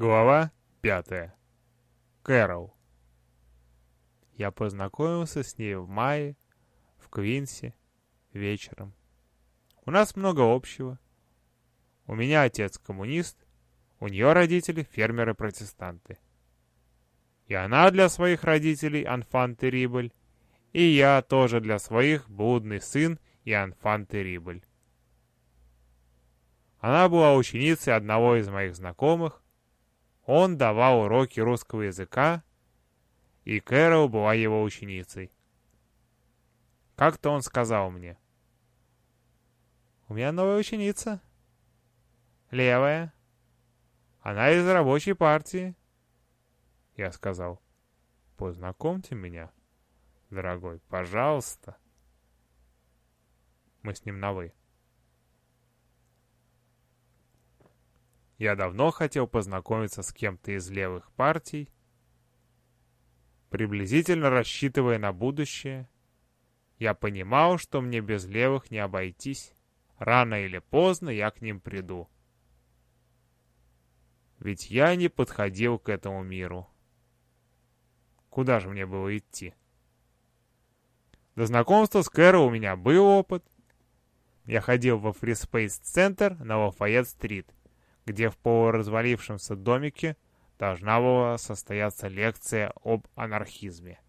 Глава пятая. Кэрол. Я познакомился с ней в мае, в Квинсе, вечером. У нас много общего. У меня отец коммунист, у нее родители фермеры-протестанты. И она для своих родителей анфан Терибль, и я тоже для своих блудный сын и анфан Терибль. Она была ученицей одного из моих знакомых, он давал уроки русского языка, и Кэрол была его ученицей. Как-то он сказал мне. «У меня новая ученица. Левая. Она из рабочей партии». Я сказал, «Познакомьте меня, дорогой, пожалуйста». Мы с ним на «вы». Я давно хотел познакомиться с кем-то из левых партий, приблизительно рассчитывая на будущее. Я понимал, что мне без левых не обойтись. Рано или поздно я к ним приду. Ведь я не подходил к этому миру. Куда же мне было идти? До знакомства с Кэрол у меня был опыт. Я ходил во Фриспейс Центр на Лафайет-стрит где в полуразвалившемся домике должна была состояться лекция об анархизме.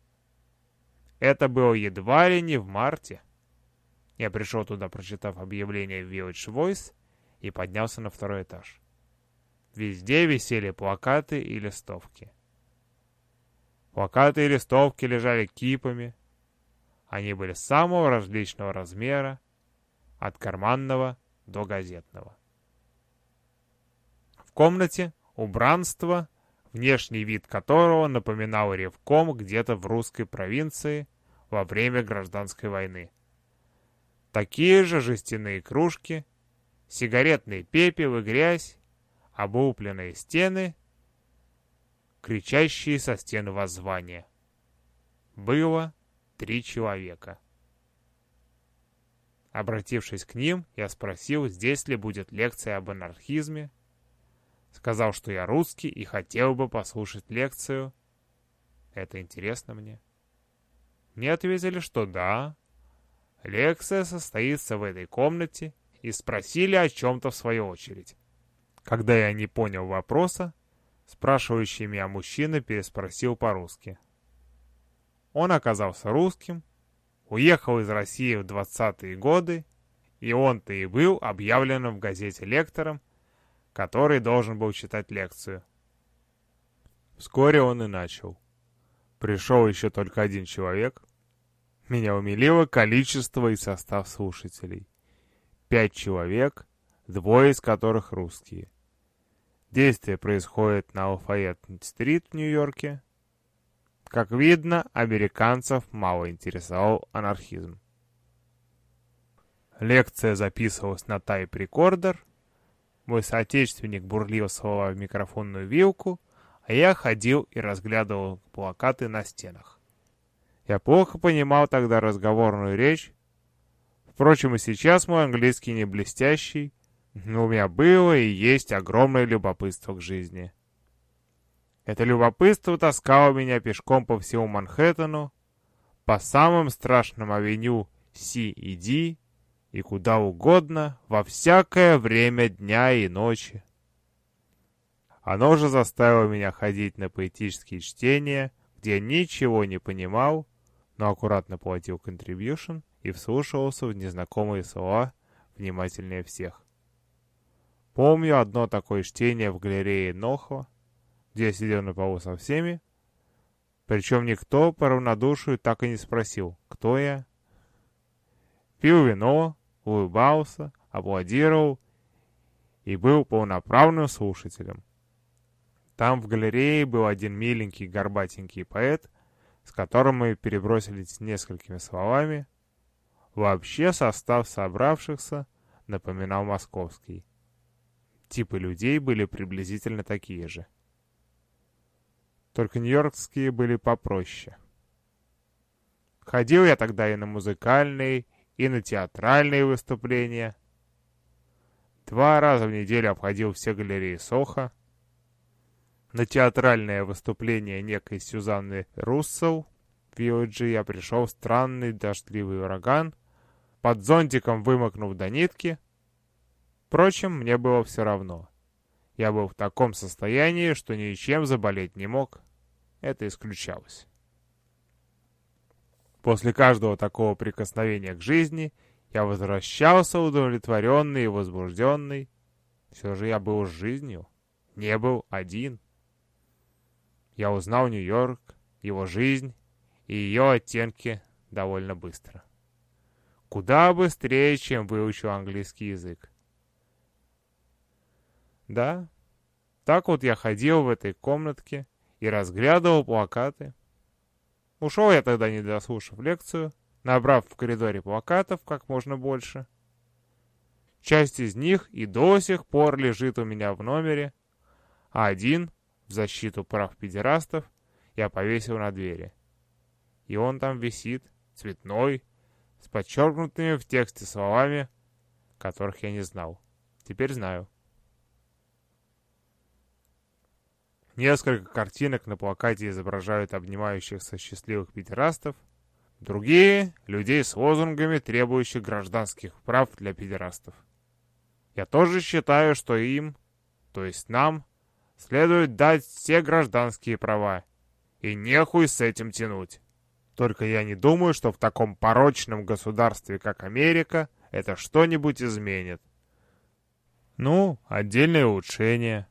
Это было едва ли не в марте. Я пришел туда, прочитав объявление Village Voice, и поднялся на второй этаж. Везде висели плакаты и листовки. Плакаты и листовки лежали кипами. Они были самого различного размера, от карманного до газетного комнате убранство, внешний вид которого напоминал ревком где-то в русской провинции во время гражданской войны. Такие же жестяные кружки, сигаретный пепел и грязь, облупленные стены, кричащие со стен воззвания. Было три человека. Обратившись к ним, я спросил, здесь ли будет лекция об анархизме, Сказал, что я русский и хотел бы послушать лекцию. Это интересно мне. Мне ответили, что да. Лекция состоится в этой комнате и спросили о чем-то в свою очередь. Когда я не понял вопроса, спрашивающий меня мужчина переспросил по-русски. Он оказался русским, уехал из России в 20-е годы, и он-то и был объявлен в газете лектором который должен был читать лекцию. Вскоре он и начал. Пришел еще только один человек. Меня умилило количество и состав слушателей. Пять человек, двое из которых русские. Действие происходит на Лафайет-стрит в Нью-Йорке. Как видно, американцев мало интересовал анархизм. Лекция записывалась на тайп-рекордер, мой соотечественник бурчал слова в микрофонную вилку, а я ходил и разглядывал плакаты на стенах. Я плохо понимал тогда разговорную речь. Впрочем, и сейчас мой английский не блестящий, но у меня было и есть огромное любопытство к жизни. Это любопытство таскало меня пешком по всему Манхэттену, по самым страшным авеню Си и Ди, и куда угодно, во всякое время дня и ночи. Оно же заставило меня ходить на поэтические чтения, где ничего не понимал, но аккуратно платил контрибьюшн и вслушивался в незнакомые слова внимательнее всех. Помню одно такое чтение в галерее Нохо, где я сидел на полу со всеми, причем никто по равнодушию так и не спросил, кто я. Пил вино, улыбался, аплодировал и был полноправным слушателем. Там в галерее был один миленький горбатенький поэт, с которым мы перебросились несколькими словами. Вообще состав собравшихся напоминал московский. Типы людей были приблизительно такие же. Только нью-йоркские были попроще. Ходил я тогда и на музыкальные, и на театральные выступления. Два раза в неделю обходил все галереи Соха. На театральное выступление некой Сюзанны Руссел в Виоджи я пришел в странный дождливый ураган, под зонтиком вымокнув до нитки. Впрочем, мне было все равно. Я был в таком состоянии, что ничем заболеть не мог. Это исключалось. После каждого такого прикосновения к жизни я возвращался удовлетворенный и возбужденный. Все же я был с жизнью, не был один. Я узнал Нью-Йорк, его жизнь и ее оттенки довольно быстро. Куда быстрее, чем выучил английский язык. Да, так вот я ходил в этой комнатке и разглядывал плакаты. Ушел я тогда, не дослушав лекцию, набрав в коридоре плакатов как можно больше. Часть из них и до сих пор лежит у меня в номере, а один, в защиту прав педерастов, я повесил на двери. И он там висит, цветной, с подчеркнутыми в тексте словами, которых я не знал. Теперь знаю. Несколько картинок на плакате изображают обнимающихся счастливых педерастов, другие — людей с лозунгами, требующих гражданских прав для педерастов. Я тоже считаю, что им, то есть нам, следует дать все гражданские права, и нехуй с этим тянуть. Только я не думаю, что в таком порочном государстве, как Америка, это что-нибудь изменит. Ну, отдельное улучшение.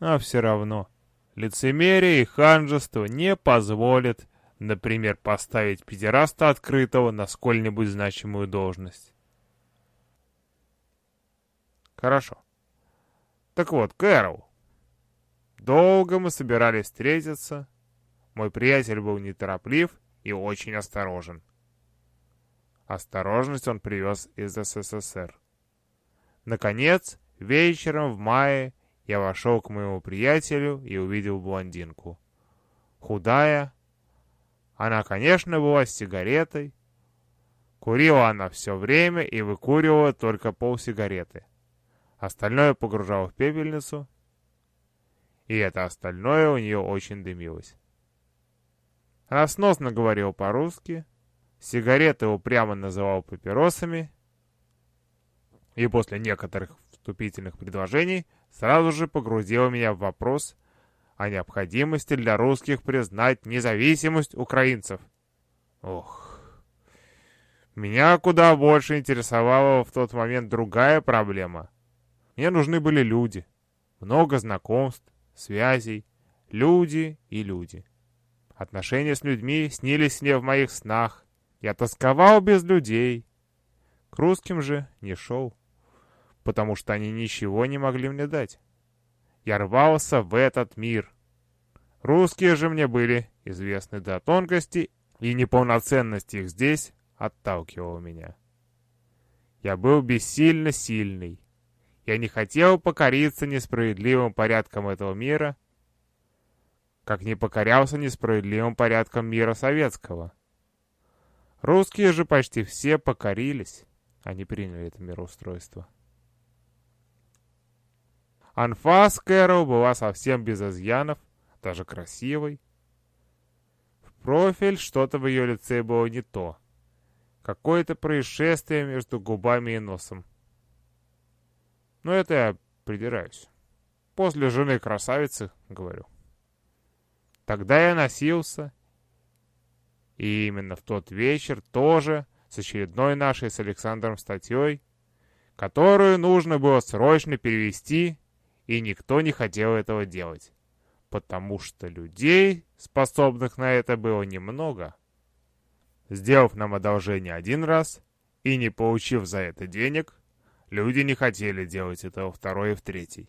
А все равно, лицемерие и ханжество не позволят, например, поставить педераста открытого на сколь-нибудь значимую должность. Хорошо. Так вот, Кэрол. Долго мы собирались встретиться. Мой приятель был нетороплив и очень осторожен. Осторожность он привез из СССР. Наконец, вечером в мае я вошел к моему приятелю и увидел блондинку. Худая. Она, конечно, была с сигаретой. Курила она все время и выкуривала только полсигареты. Остальное погружала в пепельницу, и это остальное у нее очень дымилось. Она сносно говорила по-русски, сигареты упрямо называл папиросами, и после некоторых вступительных предложений сразу же погрузила меня в вопрос о необходимости для русских признать независимость украинцев. Ох, меня куда больше интересовала в тот момент другая проблема. Мне нужны были люди, много знакомств, связей, люди и люди. Отношения с людьми снились мне в моих снах. Я тосковал без людей. К русским же не шел потому что они ничего не могли мне дать. Я рвался в этот мир. Русские же мне были известны до тонкости, и неполноценность их здесь отталкивала меня. Я был бессильно сильный. Я не хотел покориться несправедливым порядкам этого мира, как не покорялся несправедливым порядкам мира советского. Русские же почти все покорились. Они приняли это мироустройство. Анфас Кэрол была совсем без изъянов, даже красивой. В профиль что-то в ее лице было не то. Какое-то происшествие между губами и носом. Но это я придираюсь. После жены красавицы, говорю. Тогда я носился. И именно в тот вечер тоже с очередной нашей с Александром статьей, которую нужно было срочно перевести и никто не хотел этого делать, потому что людей, способных на это, было немного. Сделав нам одолжение один раз и не получив за это денег, люди не хотели делать этого второй и в третий.